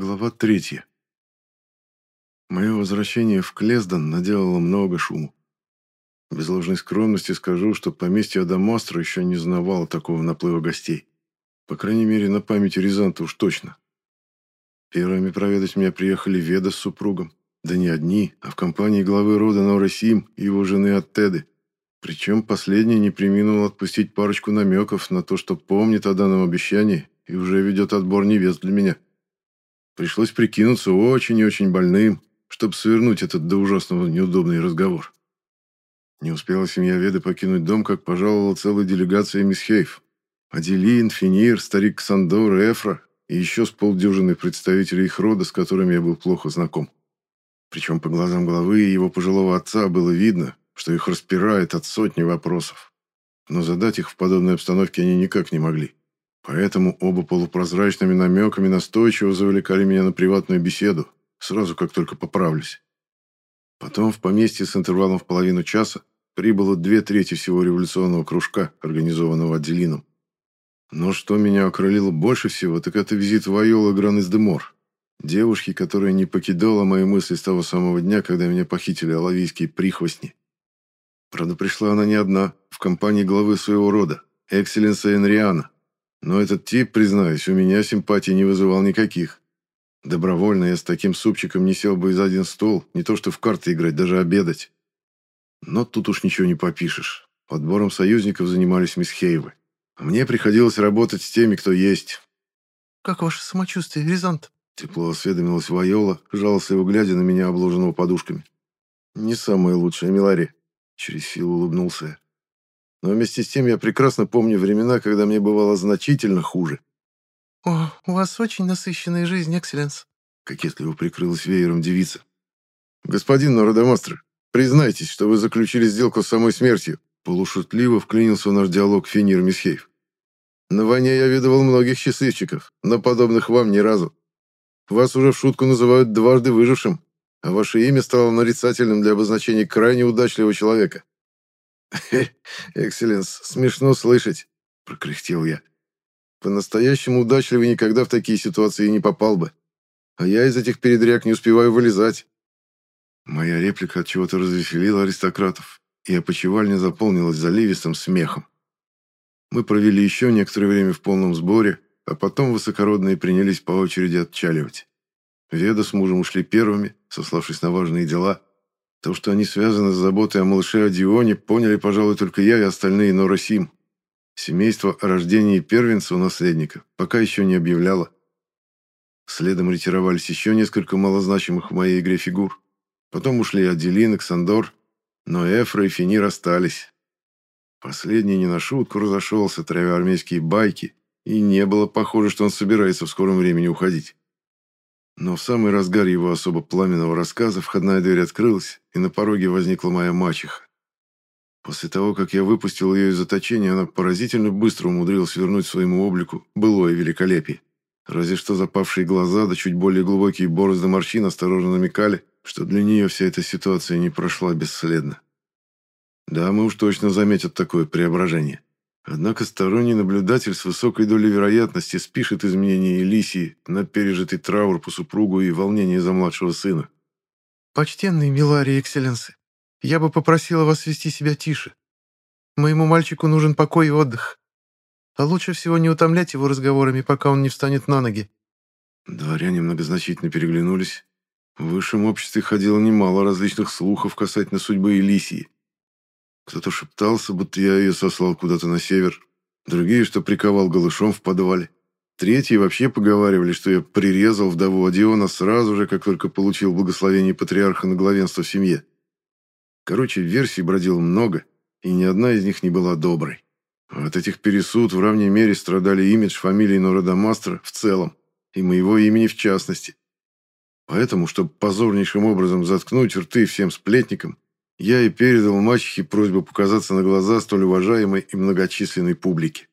Глава третья. Мое возвращение в Клездон наделало много шуму. Без ложной скромности скажу, что поместье Адамастра еще не знавало такого наплыва гостей. По крайней мере, на памяти Рязанта уж точно. Первыми проведать меня приехали Веда с супругом. Да не одни, а в компании главы рода Норосим и его жены Аттеды. Причем последний не приминул отпустить парочку намеков на то, что помнит о данном обещании и уже ведет отбор невест для меня. Пришлось прикинуться очень и очень больным, чтобы свернуть этот до ужасного неудобный разговор. Не успела семья Веды покинуть дом, как пожаловала целая делегация мисс Хейф. Аделин, Финир, старик Сандор, Эфра и еще с полдюжины представителей их рода, с которыми я был плохо знаком. Причем по глазам главы и его пожилого отца было видно, что их распирает от сотни вопросов. Но задать их в подобной обстановке они никак не могли. Поэтому оба полупрозрачными намеками настойчиво завлекали меня на приватную беседу, сразу как только поправлюсь. Потом в поместье с интервалом в половину часа прибыло две трети всего революционного кружка, организованного отделином. Но что меня окрылило больше всего, так это визит Вайолы Гранес-де-Мор, девушки, которая не покидала мои мысли с того самого дня, когда меня похитили алавийские прихвостни. Правда, пришла она не одна, в компании главы своего рода, Экселенса Энриана, но этот тип, признаюсь, у меня симпатий не вызывал никаких. Добровольно я с таким супчиком не сел бы из один стол, не то что в карты играть, даже обедать. Но тут уж ничего не попишешь. Подбором союзников занимались мисс Хейвы. А мне приходилось работать с теми, кто есть. «Как ваше самочувствие, Рязант?» Тепло осведомилась Вайола, жалостливо глядя на меня, обложенного подушками. «Не самое лучшее, Милари», — через силу улыбнулся я. Но вместе с тем я прекрасно помню времена, когда мне бывало значительно хуже. «О, у вас очень насыщенная жизнь, Экселленс», — кокетливо прикрылась веером девица. «Господин Нородомастер, признайтесь, что вы заключили сделку с самой смертью», — полушутливо вклинился в наш диалог Финир Мисхейв. «На войне я видывал многих счастливчиков, но подобных вам ни разу. Вас уже в шутку называют дважды выжившим, а ваше имя стало нарицательным для обозначения крайне удачливого человека. «Экселленс, смешно слышать», — прокряхтел я. «По-настоящему удачливый никогда в такие ситуации не попал бы. А я из этих передряг не успеваю вылезать». Моя реплика от чего-то развеселила аристократов, и опочивальня заполнилась заливистым смехом. Мы провели еще некоторое время в полном сборе, а потом высокородные принялись по очереди отчаливать. Веда с мужем ушли первыми, сославшись на важные дела, то, что они связаны с заботой о малыше Одионе, поняли, пожалуй, только я и остальные Норосим. Семейство о рождении первенца у наследника пока еще не объявляло. Следом ретировались еще несколько малозначимых в моей игре фигур. Потом ушли Аделин, Ксандор, но Эфра и Финир остались. Последний не на шутку разошелся, травя армейские байки, и не было похоже, что он собирается в скором времени уходить. Но в самый разгар его особо пламенного рассказа входная дверь открылась, и на пороге возникла моя мачеха. После того, как я выпустил ее из заточения, она поразительно быстро умудрилась вернуть своему облику былое великолепие. Разве что запавшие глаза да чуть более глубокие борозды морщин осторожно намекали, что для нее вся эта ситуация не прошла бесследно. Да, мы уж точно заметят такое преображение. Однако сторонний наблюдатель с высокой долей вероятности спишет изменения Элисии на пережитый траур по супругу и волнение за младшего сына. «Почтенный Миларий Экселленсы, я бы попросила вас вести себя тише. Моему мальчику нужен покой и отдых. А лучше всего не утомлять его разговорами, пока он не встанет на ноги». Дворяне многозначительно переглянулись. В высшем обществе ходило немало различных слухов касательно судьбы Элисии. Кто-то шептался, будто я ее сослал куда-то на север. Другие, что приковал голышом в подвале. Третьи вообще поговаривали, что я прирезал вдову Адиона сразу же, как только получил благословение патриарха на главенство в семье. Короче, версий бродило много, и ни одна из них не была доброй. От этих пересуд в равной мере страдали имидж фамилии Нородомастра в целом, и моего имени в частности. Поэтому, чтобы позорнейшим образом заткнуть рты всем сплетникам, я и передал мачехе просьбу показаться на глаза столь уважаемой и многочисленной публике.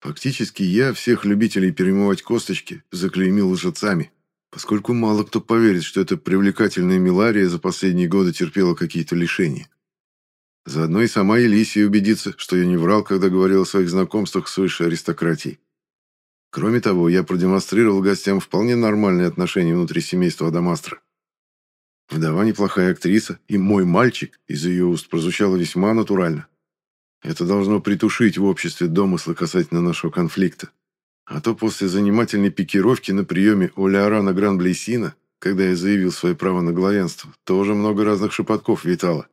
Фактически я всех любителей перемывать косточки заклеймил лжецами, поскольку мало кто поверит, что эта привлекательная Милария за последние годы терпела какие-то лишения. Заодно и сама Елисия убедится, что я не врал, когда говорил о своих знакомствах с высшей аристократией. Кроме того, я продемонстрировал гостям вполне нормальные отношения внутри семейства Адамастра. Вдова неплохая актриса, и мой мальчик из ее уст прозвучало весьма натурально. Это должно притушить в обществе домыслы касательно нашего конфликта. А то после занимательной пикировки на приеме у Леорана Гран-Блейсина, когда я заявил свое право на главенство, тоже много разных шепотков витало.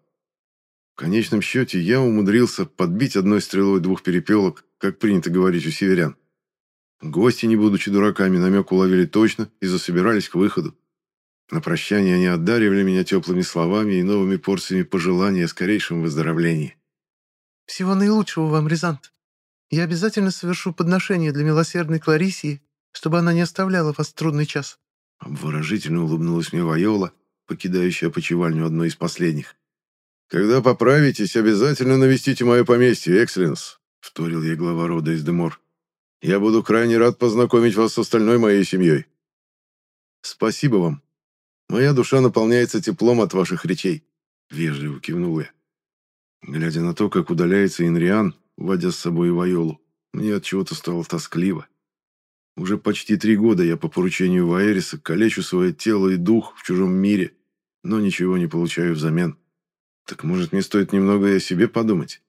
В конечном счете я умудрился подбить одной стрелой двух перепелок, как принято говорить у северян. Гости, не будучи дураками, намек уловили точно и засобирались к выходу. На прощание они одаривали меня теплыми словами и новыми порциями пожелания о скорейшем выздоровлении. «Всего наилучшего вам, Рязант. Я обязательно совершу подношение для милосердной Кларисии, чтобы она не оставляла вас в трудный час». Обворожительно улыбнулась мне Вайола, покидающая почевальню одной из последних. «Когда поправитесь, обязательно навестите мое поместье, Экселленс», — вторил ей глава рода из Демор. «Я буду крайне рад познакомить вас с остальной моей семьей». «Спасибо вам», Моя душа наполняется теплом от ваших речей», — вежливо кивнул я. Глядя на то, как удаляется Инриан, водя с собой Вайолу, мне от чего-то стало тоскливо. Уже почти три года я по поручению Ваэриса калечу свое тело и дух в чужом мире, но ничего не получаю взамен. Так может, мне стоит немного и о себе подумать?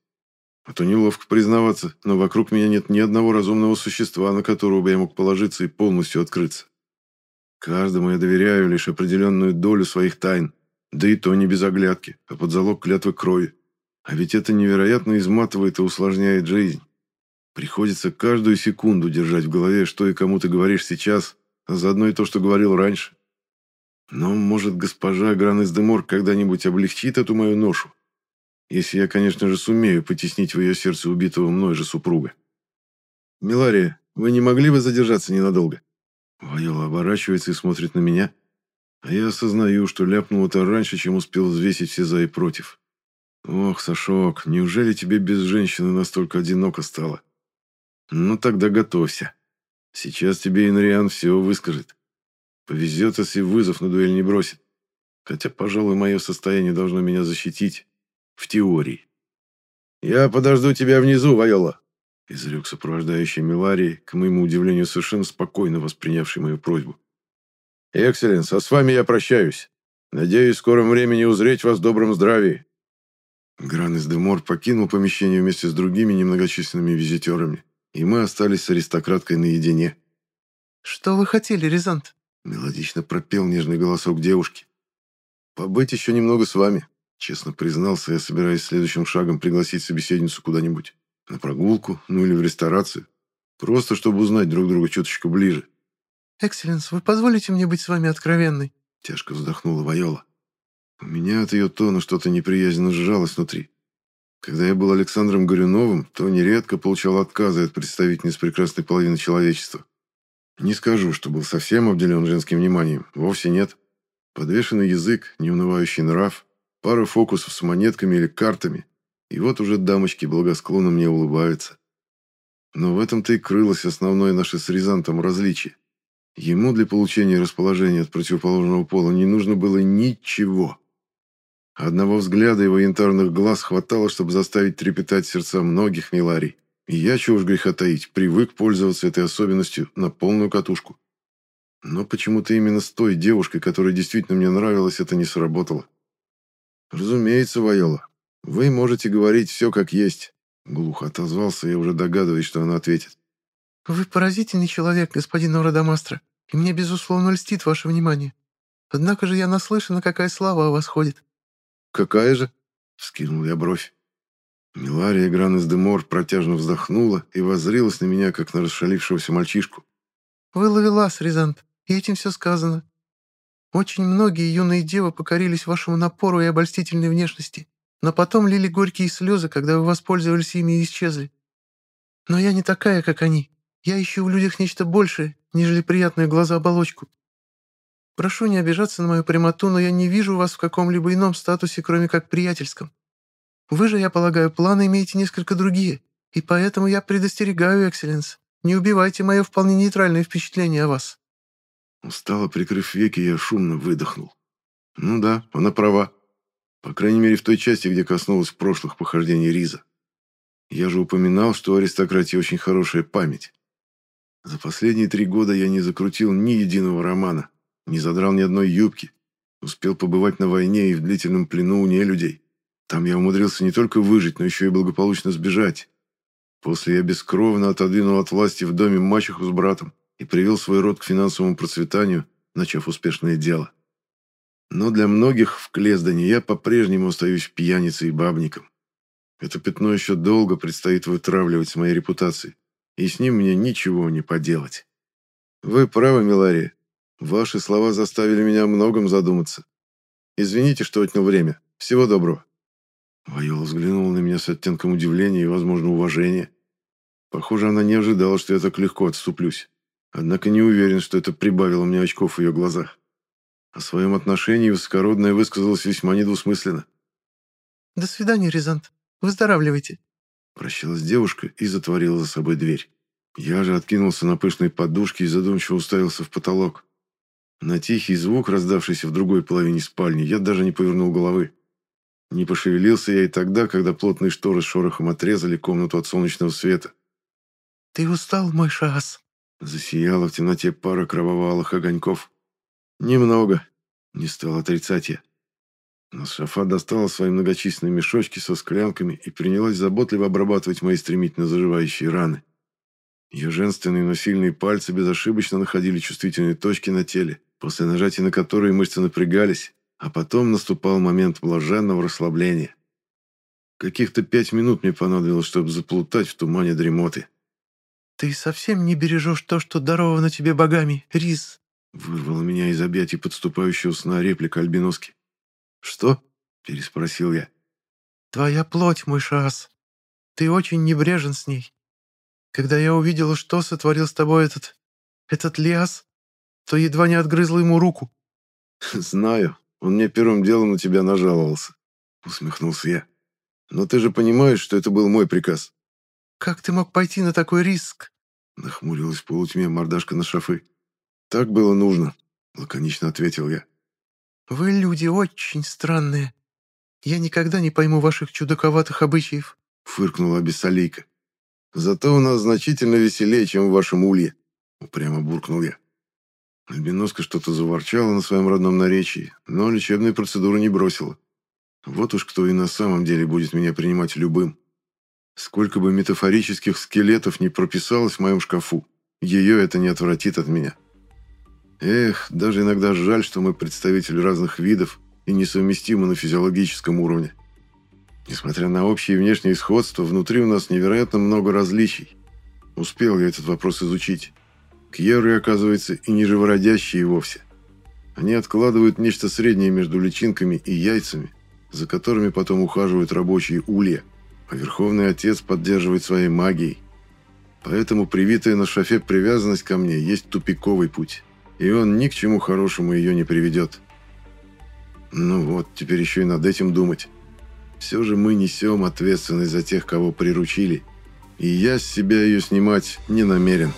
А то неловко признаваться, но вокруг меня нет ни одного разумного существа, на которого бы я мог положиться и полностью открыться. Каждому я доверяю лишь определенную долю своих тайн, да и то не без оглядки, а под залог клятвы крови. А ведь это невероятно изматывает и усложняет жизнь. Приходится каждую секунду держать в голове, что и кому ты говоришь сейчас, а заодно и то, что говорил раньше. Но, может, госпожа Гран из Демор когда-нибудь облегчит эту мою ношу? Если я, конечно же, сумею потеснить в ее сердце убитого мной же супруга. «Милария, вы не могли бы задержаться ненадолго?» Вайола оборачивается и смотрит на меня, а я осознаю, что ляпнул это раньше, чем успел взвесить все за и против. Ох, Сашок, неужели тебе без женщины настолько одиноко стало? Ну тогда готовься. Сейчас тебе Инриан все выскажет. Повезет, если вызов на дуэль не бросит. Хотя, пожалуй, мое состояние должно меня защитить. В теории. «Я подожду тебя внизу, Вайола», изрек сопровождающий Миларий, к моему удивлению, совершенно спокойно воспринявший мою просьбу. «Экселленс, а с вами я прощаюсь. Надеюсь, в скором времени узреть вас в добром здравии». Гран из Демор покинул помещение вместе с другими немногочисленными визитерами, и мы остались с аристократкой наедине. «Что вы хотели, Рязант?» — мелодично пропел нежный голосок девушки. «Побыть еще немного с вами», — честно признался я, собираясь следующим шагом пригласить собеседницу куда-нибудь. На прогулку, ну или в ресторацию. Просто чтобы узнать друг друга чуточку ближе. «Экселленс, вы позволите мне быть с вами откровенной?» Тяжко вздохнула Вайола. У меня от ее тона что-то неприязненно сжалось внутри. Когда я был Александром Горюновым, то нередко получал отказы от представительниц прекрасной половины человечества. Не скажу, что был совсем обделен женским вниманием. Вовсе нет. Подвешенный язык, неунывающий нрав, пара фокусов с монетками или картами, и вот уже дамочки благосклонно мне улыбаются. Но в этом-то и крылось основное наше с Рязантом различие. Ему для получения расположения от противоположного пола не нужно было ничего. Одного взгляда его янтарных глаз хватало, чтобы заставить трепетать сердца многих миларий. И я, чего уж греха таить, привык пользоваться этой особенностью на полную катушку. Но почему-то именно с той девушкой, которая действительно мне нравилась, это не сработало. Разумеется, Вайола, «Вы можете говорить все как есть», — глухо отозвался, я уже догадываюсь, что она ответит. «Вы поразительный человек, господин Орадамастро, и мне, безусловно, льстит ваше внимание. Однако же я наслышана, какая слава о вас ходит». «Какая же?» — вскинул я бровь. Милария Гран из Демор протяжно вздохнула и воззрилась на меня, как на расшалившегося мальчишку. «Вы ловелас, Рязант, и этим все сказано. Очень многие юные девы покорились вашему напору и обольстительной внешности но потом лили горькие слезы, когда вы воспользовались ими и исчезли. Но я не такая, как они. Я ищу в людях нечто большее, нежели приятную глазооболочку. Прошу не обижаться на мою прямоту, но я не вижу вас в каком-либо ином статусе, кроме как приятельском. Вы же, я полагаю, планы имеете несколько другие, и поэтому я предостерегаю, Экселленс, не убивайте мое вполне нейтральное впечатление о вас». Устало прикрыв веки, я шумно выдохнул. «Ну да, она права. По крайней мере, в той части, где коснулась прошлых похождений Риза. Я же упоминал, что у аристократии очень хорошая память. За последние три года я не закрутил ни единого романа, не задрал ни одной юбки, успел побывать на войне и в длительном плену у людей. Там я умудрился не только выжить, но еще и благополучно сбежать. После я бескровно отодвинул от власти в доме мачеху с братом и привел свой род к финансовому процветанию, начав успешное дело. Но для многих в Клездане я по-прежнему остаюсь пьяницей и бабником. Это пятно еще долго предстоит вытравливать с моей репутацией, и с ним мне ничего не поделать. Вы правы, Милария. Ваши слова заставили меня о многом задуматься. Извините, что отнял время. Всего доброго. Вайола взглянула на меня с оттенком удивления и, возможно, уважения. Похоже, она не ожидала, что я так легко отступлюсь. Однако не уверен, что это прибавило мне очков в ее глазах. О своем отношении высокородная высказалась весьма недвусмысленно. «До свидания, Рязант. Выздоравливайте». Прощалась девушка и затворила за собой дверь. Я же откинулся на пышные подушки и задумчиво уставился в потолок. На тихий звук, раздавшийся в другой половине спальни, я даже не повернул головы. Не пошевелился я и тогда, когда плотные шторы с шорохом отрезали комнату от солнечного света. «Ты устал, мой шас?» Засияла в темноте пара кровавалых огоньков. «Немного», — не стал отрицать я. Но Шафа достала свои многочисленные мешочки со склянками и принялась заботливо обрабатывать мои стремительно заживающие раны. Ее женственные, но сильные пальцы безошибочно находили чувствительные точки на теле, после нажатия на которые мышцы напрягались, а потом наступал момент блаженного расслабления. Каких-то пять минут мне понадобилось, чтобы заплутать в тумане дремоты. «Ты совсем не бережешь то, что даровано тебе богами, Рис!» Вырвала меня из объятий подступающего сна реплика Альбиноски. «Что?» – переспросил я. «Твоя плоть, мой шас. Ты очень небрежен с ней. Когда я увидела, что сотворил с тобой этот... этот Лиас, то едва не отгрызла ему руку». «Знаю. Он мне первым делом на тебя нажаловался», — усмехнулся я. «Но ты же понимаешь, что это был мой приказ». «Как ты мог пойти на такой риск?» — нахмурилась в полутьме мордашка на шафы. «Так было нужно», — лаконично ответил я. «Вы люди очень странные. Я никогда не пойму ваших чудаковатых обычаев», — фыркнула Бессалейка. «Зато у нас значительно веселее, чем в вашем улье», — упрямо буркнул я. Альбиноска что-то заворчала на своем родном наречии, но лечебные процедуры не бросила. Вот уж кто и на самом деле будет меня принимать любым. Сколько бы метафорических скелетов не прописалось в моем шкафу, ее это не отвратит от меня. Эх, даже иногда жаль, что мы представители разных видов и несовместимы на физиологическом уровне. Несмотря на общее внешнее сходство, внутри у нас невероятно много различий. Успел я этот вопрос изучить. Кьеры, оказывается, и не живородящие вовсе. Они откладывают нечто среднее между личинками и яйцами, за которыми потом ухаживают рабочие улья, а Верховный Отец поддерживает своей магией. Поэтому привитая на шафе привязанность ко мне есть тупиковый путь, и он ни к чему хорошему ее не приведет. Ну вот, теперь еще и над этим думать. Все же мы несем ответственность за тех, кого приручили, и я с себя ее снимать не намерен».